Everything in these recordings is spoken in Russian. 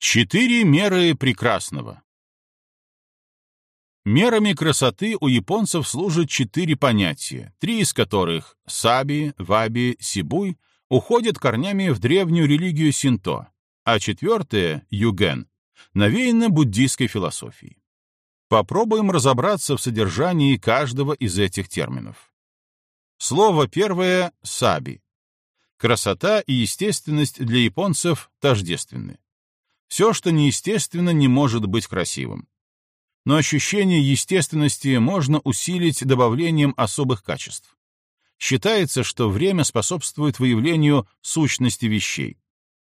Четыре меры прекрасного. Мерами красоты у японцев служат четыре понятия, три из которых — саби, ваби, сибуй — уходят корнями в древнюю религию синто, а четвертое — юген — навеяно буддийской философией. Попробуем разобраться в содержании каждого из этих терминов. Слово первое — саби. Красота и естественность для японцев тождественны. Все, что неестественно, не может быть красивым. Но ощущение естественности можно усилить добавлением особых качеств. Считается, что время способствует выявлению сущности вещей.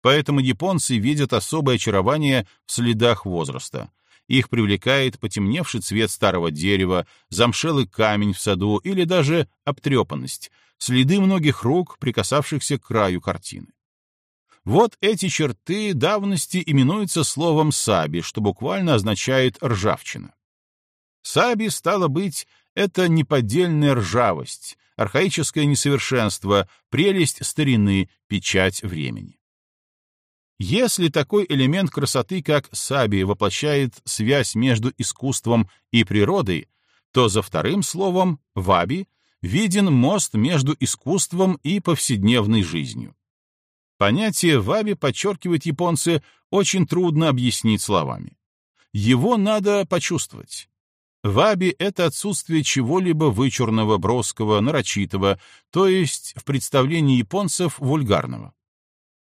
Поэтому японцы видят особое очарование в следах возраста. Их привлекает потемневший цвет старого дерева, замшелый камень в саду или даже обтрепанность, следы многих рук, прикасавшихся к краю картины. Вот эти черты давности именуются словом «саби», что буквально означает «ржавчина». Саби, стало быть, это неподдельная ржавость, архаическое несовершенство, прелесть старины, печать времени. Если такой элемент красоты, как саби, воплощает связь между искусством и природой, то за вторым словом «ваби» виден мост между искусством и повседневной жизнью. Понятие ваби, подчеркивают японцы, очень трудно объяснить словами. Его надо почувствовать. Ваби — это отсутствие чего-либо вычурного, броского, нарочитого, то есть в представлении японцев вульгарного.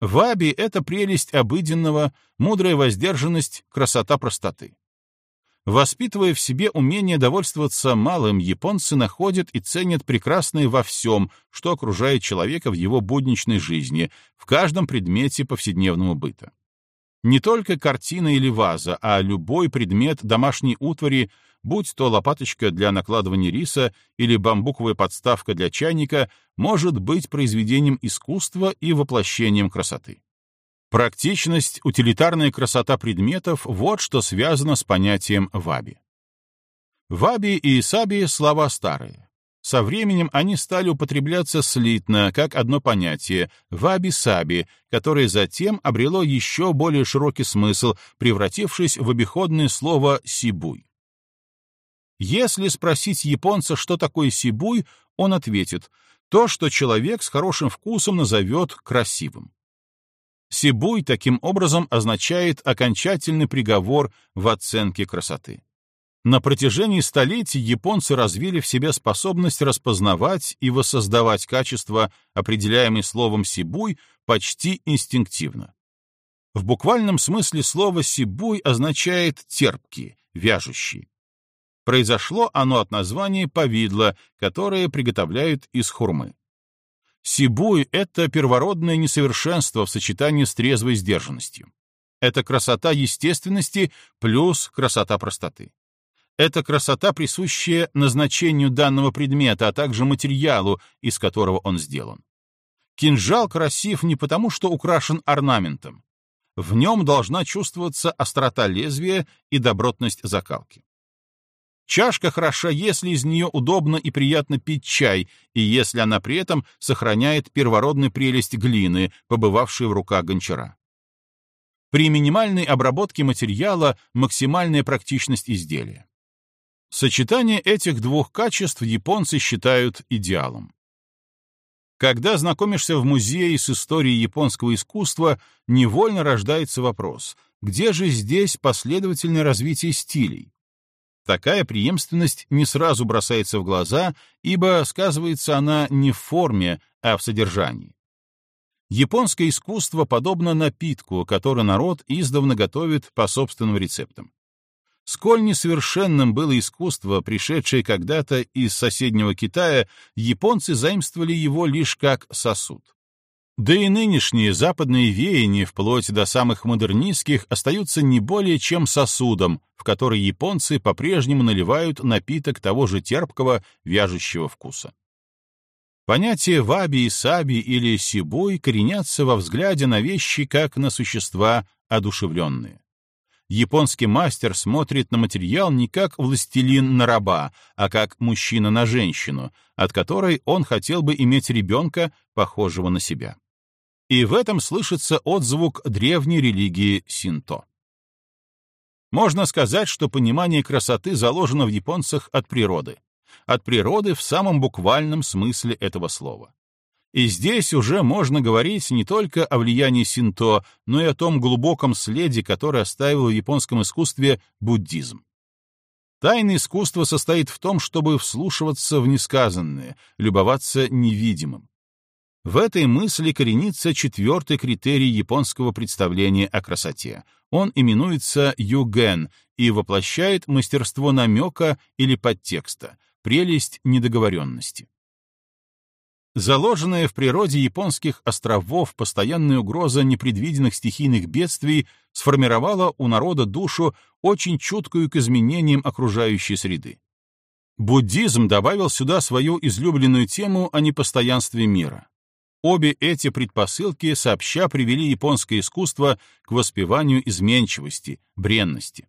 Ваби — это прелесть обыденного, мудрая воздержанность, красота простоты. Воспитывая в себе умение довольствоваться малым, японцы находят и ценят прекрасное во всем, что окружает человека в его будничной жизни, в каждом предмете повседневного быта. Не только картина или ваза, а любой предмет домашней утвари, будь то лопаточка для накладывания риса или бамбуковая подставка для чайника, может быть произведением искусства и воплощением красоты. Практичность, утилитарная красота предметов — вот что связано с понятием ваби. Ваби и саби — слова старые. Со временем они стали употребляться слитно, как одно понятие — ваби-саби, которое затем обрело еще более широкий смысл, превратившись в обиходное слово «сибуй». Если спросить японца, что такое сибуй, он ответит — то, что человек с хорошим вкусом назовет красивым. Сибуй таким образом означает окончательный приговор в оценке красоты. На протяжении столетий японцы развили в себе способность распознавать и воссоздавать качества, определяемые словом «сибуй», почти инстинктивно. В буквальном смысле слово «сибуй» означает «терпкий», «вяжущий». Произошло оно от названия повидла, которое приготовляют из хурмы. Сибуй — это первородное несовершенство в сочетании с трезвой сдержанностью. Это красота естественности плюс красота простоты. Это красота, присущая назначению данного предмета, а также материалу, из которого он сделан. Кинжал красив не потому, что украшен орнаментом. В нем должна чувствоваться острота лезвия и добротность закалки. Чашка хороша, если из нее удобно и приятно пить чай, и если она при этом сохраняет первородную прелесть глины, побывавшей в руках гончара. При минимальной обработке материала максимальная практичность изделия. Сочетание этих двух качеств японцы считают идеалом. Когда знакомишься в музее с историей японского искусства, невольно рождается вопрос, где же здесь последовательное развитие стилей? Такая преемственность не сразу бросается в глаза, ибо сказывается она не в форме, а в содержании. Японское искусство подобно напитку, который народ издавна готовит по собственным рецептам. Сколь несовершенным было искусство, пришедшее когда-то из соседнего Китая, японцы заимствовали его лишь как сосуд. Да и нынешние западные веяния, вплоть до самых модернистских, остаются не более чем сосудом, в который японцы по-прежнему наливают напиток того же терпкого, вяжущего вкуса. Понятия ваби и саби или сибой коренятся во взгляде на вещи как на существа одушевленные. Японский мастер смотрит на материал не как властелин на раба, а как мужчина на женщину, от которой он хотел бы иметь ребенка, похожего на себя. И в этом слышится отзвук древней религии синто. Можно сказать, что понимание красоты заложено в японцах от природы. От природы в самом буквальном смысле этого слова. И здесь уже можно говорить не только о влиянии синто, но и о том глубоком следе, который оставил в японском искусстве буддизм. Тайна искусства состоит в том, чтобы вслушиваться в несказанное, любоваться невидимым. В этой мысли коренится четвертый критерий японского представления о красоте. Он именуется юген и воплощает мастерство намека или подтекста, прелесть недоговоренности. Заложенная в природе японских островов постоянная угроза непредвиденных стихийных бедствий сформировала у народа душу, очень чуткую к изменениям окружающей среды. Буддизм добавил сюда свою излюбленную тему о непостоянстве мира. Обе эти предпосылки сообща привели японское искусство к воспеванию изменчивости, бренности.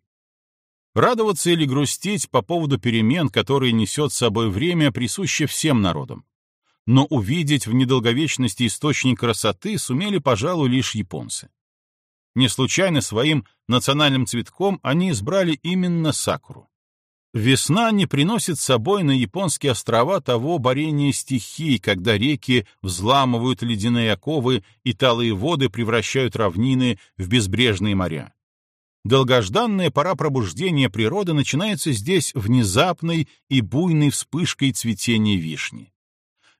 Радоваться или грустить по поводу перемен, которые несет с собой время, присуще всем народам но увидеть в недолговечности источник красоты сумели, пожалуй, лишь японцы. Не случайно своим национальным цветком они избрали именно сакуру. Весна не приносит с собой на японские острова того борения стихий, когда реки взламывают ледяные оковы и талые воды превращают равнины в безбрежные моря. Долгожданная пора пробуждения природы начинается здесь внезапной и буйной вспышкой цветения вишни.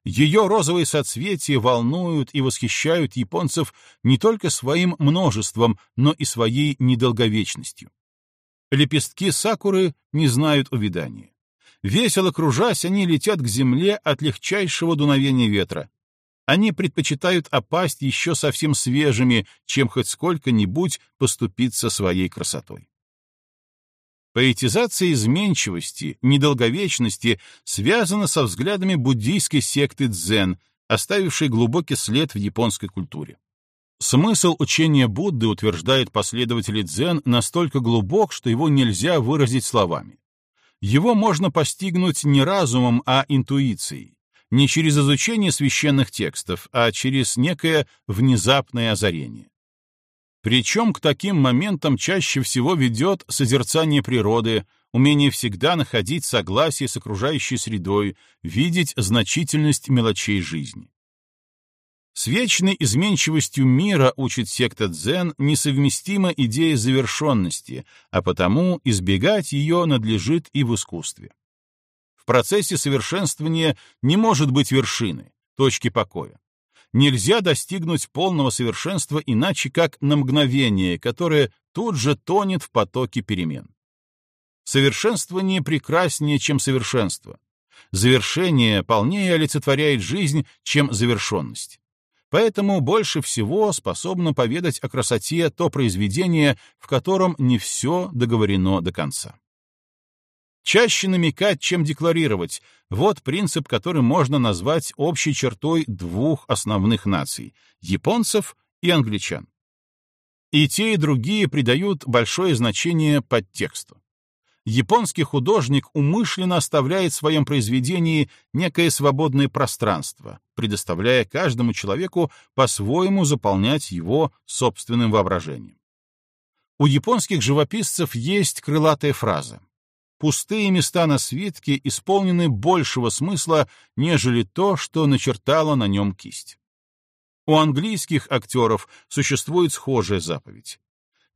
Ее розовые соцветия волнуют и восхищают японцев не только своим множеством, но и своей недолговечностью. Лепестки сакуры не знают увядания. Весело кружась, они летят к земле от легчайшего дуновения ветра. Они предпочитают опасть еще совсем свежими, чем хоть сколько-нибудь поступиться своей красотой. Поэтизация изменчивости, недолговечности связана со взглядами буддийской секты дзен, оставившей глубокий след в японской культуре. Смысл учения Будды, утверждает последователи дзен, настолько глубок, что его нельзя выразить словами. Его можно постигнуть не разумом, а интуицией, не через изучение священных текстов, а через некое внезапное озарение. Причем к таким моментам чаще всего ведет созерцание природы, умение всегда находить согласие с окружающей средой, видеть значительность мелочей жизни. С вечной изменчивостью мира, учит секта дзен, несовместима идея завершенности, а потому избегать ее надлежит и в искусстве. В процессе совершенствования не может быть вершины, точки покоя нельзя достигнуть полного совершенства иначе как на мгновение, которое тут же тонет в потоке перемен. Совершенствование прекраснее, чем совершенство. Завершение полнее олицетворяет жизнь, чем завершенность. Поэтому больше всего способно поведать о красоте то произведение, в котором не все договорено до конца. Чаще намекать, чем декларировать — вот принцип, который можно назвать общей чертой двух основных наций — японцев и англичан. И те, и другие придают большое значение подтексту. Японский художник умышленно оставляет в своем произведении некое свободное пространство, предоставляя каждому человеку по-своему заполнять его собственным воображением. У японских живописцев есть крылатая фраза пустые места на свитке исполнены большего смысла, нежели то, что начертала на нем кисть. У английских актеров существует схожая заповедь.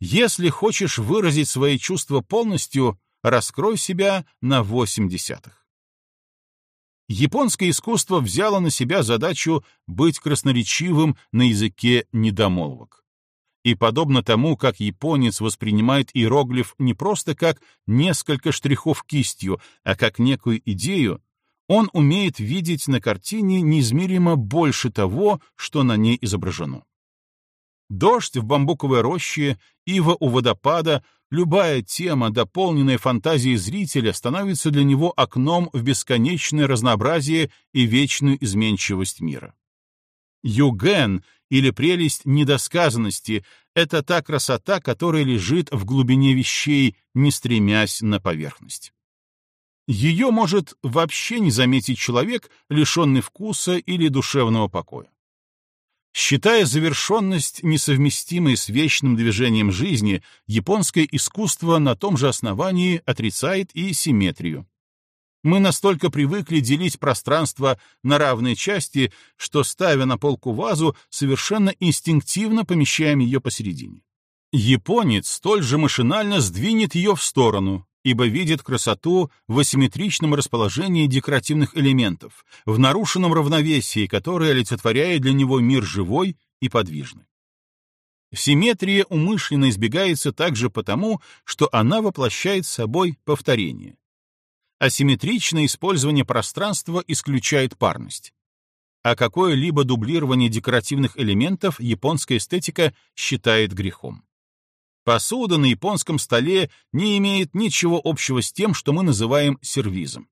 Если хочешь выразить свои чувства полностью, раскрой себя на восемь десятых. Японское искусство взяло на себя задачу быть красноречивым на языке недомолвок и подобно тому, как японец воспринимает иероглиф не просто как несколько штрихов кистью, а как некую идею, он умеет видеть на картине неизмеримо больше того, что на ней изображено. Дождь в бамбуковой роще, ива у водопада, любая тема, дополненная фантазией зрителя, становится для него окном в бесконечное разнообразие и вечную изменчивость мира. Юген или прелесть недосказанности — это та красота, которая лежит в глубине вещей, не стремясь на поверхность. Ее может вообще не заметить человек, лишенный вкуса или душевного покоя. Считая завершенность, несовместимой с вечным движением жизни, японское искусство на том же основании отрицает и симметрию. Мы настолько привыкли делить пространство на равные части, что, ставя на полку вазу, совершенно инстинктивно помещаем ее посередине. Японец столь же машинально сдвинет ее в сторону, ибо видит красоту в асимметричном расположении декоративных элементов, в нарушенном равновесии, которое олицетворяет для него мир живой и подвижный. Симметрия умышленно избегается также потому, что она воплощает собой повторение. Асимметричное использование пространства исключает парность. А какое-либо дублирование декоративных элементов японская эстетика считает грехом. Посуда на японском столе не имеет ничего общего с тем, что мы называем сервизом.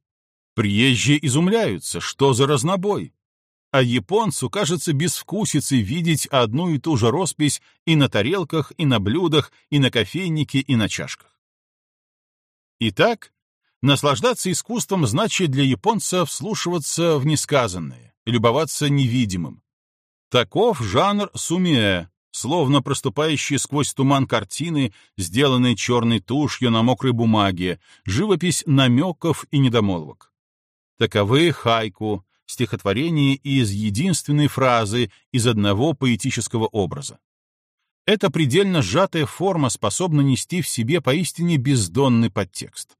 Приезжие изумляются, что за разнобой. А японцу кажется безвкусицей видеть одну и ту же роспись и на тарелках, и на блюдах, и на кофейнике, и на чашках. Итак, наслаждаться искусством значит для японца вслушиваться в несказанное, любоваться невидимым. Таков жанр сумиэ, словно проступающие сквозь туман картины, сделанные черной тушью на мокрой бумаге, живопись намеков и недомолвок. Таковы хайку, стихотворение из единственной фразы, из одного поэтического образа. Эта предельно сжатая форма способна нести в себе поистине бездонный подтекст.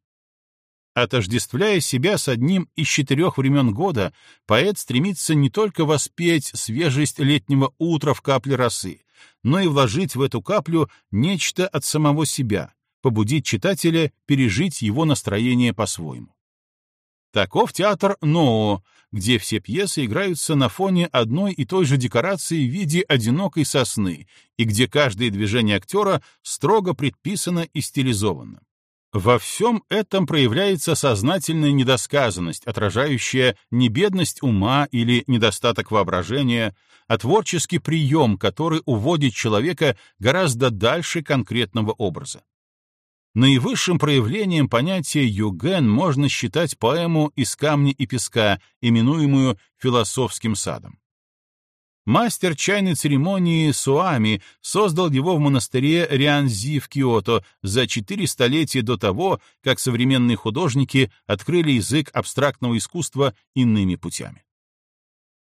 Отождествляя себя с одним из четырех времен года, поэт стремится не только воспеть свежесть летнего утра в капле росы, но и вложить в эту каплю нечто от самого себя, побудить читателя пережить его настроение по-своему. Таков театр Ноо, где все пьесы играются на фоне одной и той же декорации в виде одинокой сосны, и где каждое движение актера строго предписано и стилизовано. Во всем этом проявляется сознательная недосказанность, отражающая не бедность ума или недостаток воображения, а творческий прием, который уводит человека гораздо дальше конкретного образа. Наивысшим проявлением понятия юген можно считать поэму «Из камня и песка», именуемую «Философским садом». Мастер чайной церемонии Суами создал его в монастыре Рианзи в Киото за четыре столетия до того, как современные художники открыли язык абстрактного искусства иными путями.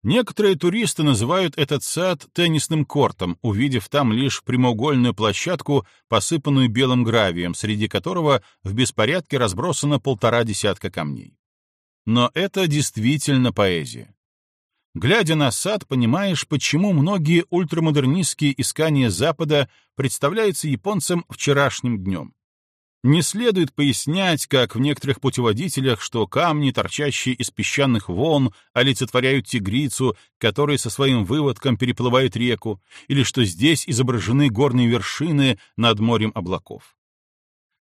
Некоторые туристы называют этот сад теннисным кортом, увидев там лишь прямоугольную площадку, посыпанную белым гравием, среди которого в беспорядке разбросано полтора десятка камней. Но это действительно поэзия. Глядя на сад, понимаешь, почему многие ультрамодернистские искания Запада представляются японцам вчерашним днем. Не следует пояснять, как в некоторых путеводителях, что камни, торчащие из песчаных волн, олицетворяют тигрицу, которая со своим выводком переплывает реку, или что здесь изображены горные вершины над морем облаков.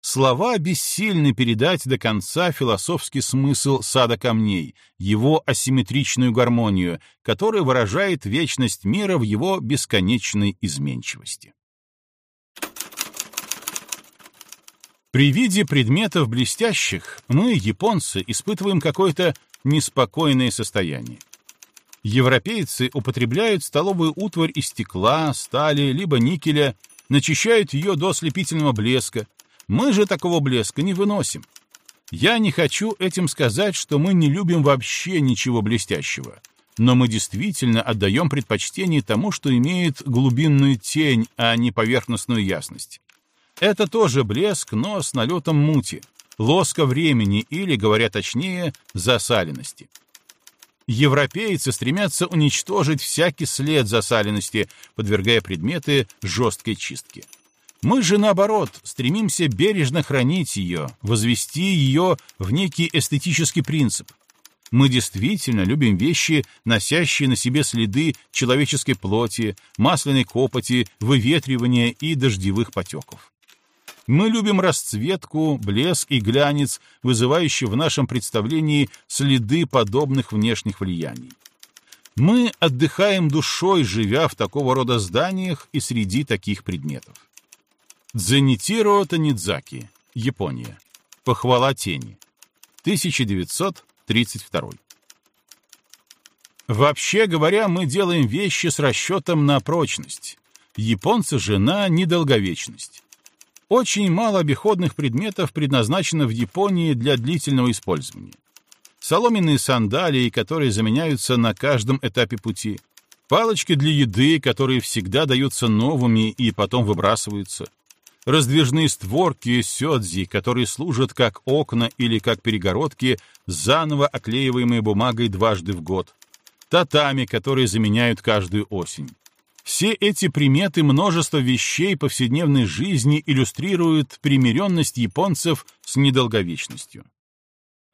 Слова бессильны передать до конца философский смысл сада камней, его асимметричную гармонию, которая выражает вечность мира в его бесконечной изменчивости. При виде предметов блестящих мы, японцы, испытываем какое-то неспокойное состояние. Европейцы употребляют столовую утварь из стекла, стали, либо никеля, начищают ее до ослепительного блеска, мы же такого блеска не выносим. Я не хочу этим сказать, что мы не любим вообще ничего блестящего, но мы действительно отдаем предпочтение тому, что имеет глубинную тень, а не поверхностную ясность. Это тоже блеск, но с налетом мути, лоска времени или, говоря точнее, засаленности. Европейцы стремятся уничтожить всякий след засаленности, подвергая предметы жесткой чистке. Мы же, наоборот, стремимся бережно хранить ее, возвести ее в некий эстетический принцип. Мы действительно любим вещи, носящие на себе следы человеческой плоти, масляной копоти, выветривания и дождевых потеков. Мы любим расцветку, блеск и глянец, вызывающие в нашем представлении следы подобных внешних влияний. Мы отдыхаем душой, живя в такого рода зданиях и среди таких предметов. Дзенитиро Танидзаки, Япония. Похвала тени. 1932. Вообще говоря, мы делаем вещи с расчетом на прочность. Японцы же на недолговечность. Очень мало обиходных предметов предназначено в Японии для длительного использования. Соломенные сандалии, которые заменяются на каждом этапе пути. Палочки для еды, которые всегда даются новыми и потом выбрасываются. Раздвижные створки сёдзи, которые служат как окна или как перегородки, заново оклеиваемые бумагой дважды в год татами, которые заменяют каждую осень. Все эти приметы множества вещей повседневной жизни иллюстрируют примиренность японцев с недолговечностью.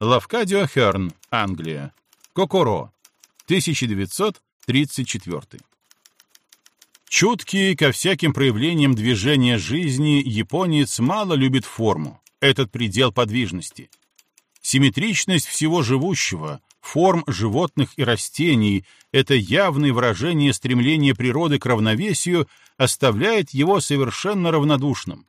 Лавкадио Херн, Англия. Кокоро. 1934. Чуткий ко всяким проявлениям движения жизни, японец мало любит форму, этот предел подвижности. Симметричность всего живущего, форм животных и растений, это явное выражение стремления природы к равновесию, оставляет его совершенно равнодушным.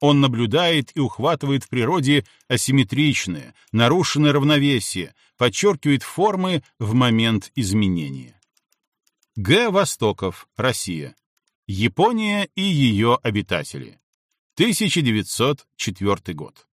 Он наблюдает и ухватывает в природе асимметричное, нарушенное равновесие, подчеркивает формы в момент изменения. Г. Востоков, Россия. Япония и ее обитатели. 1904 год.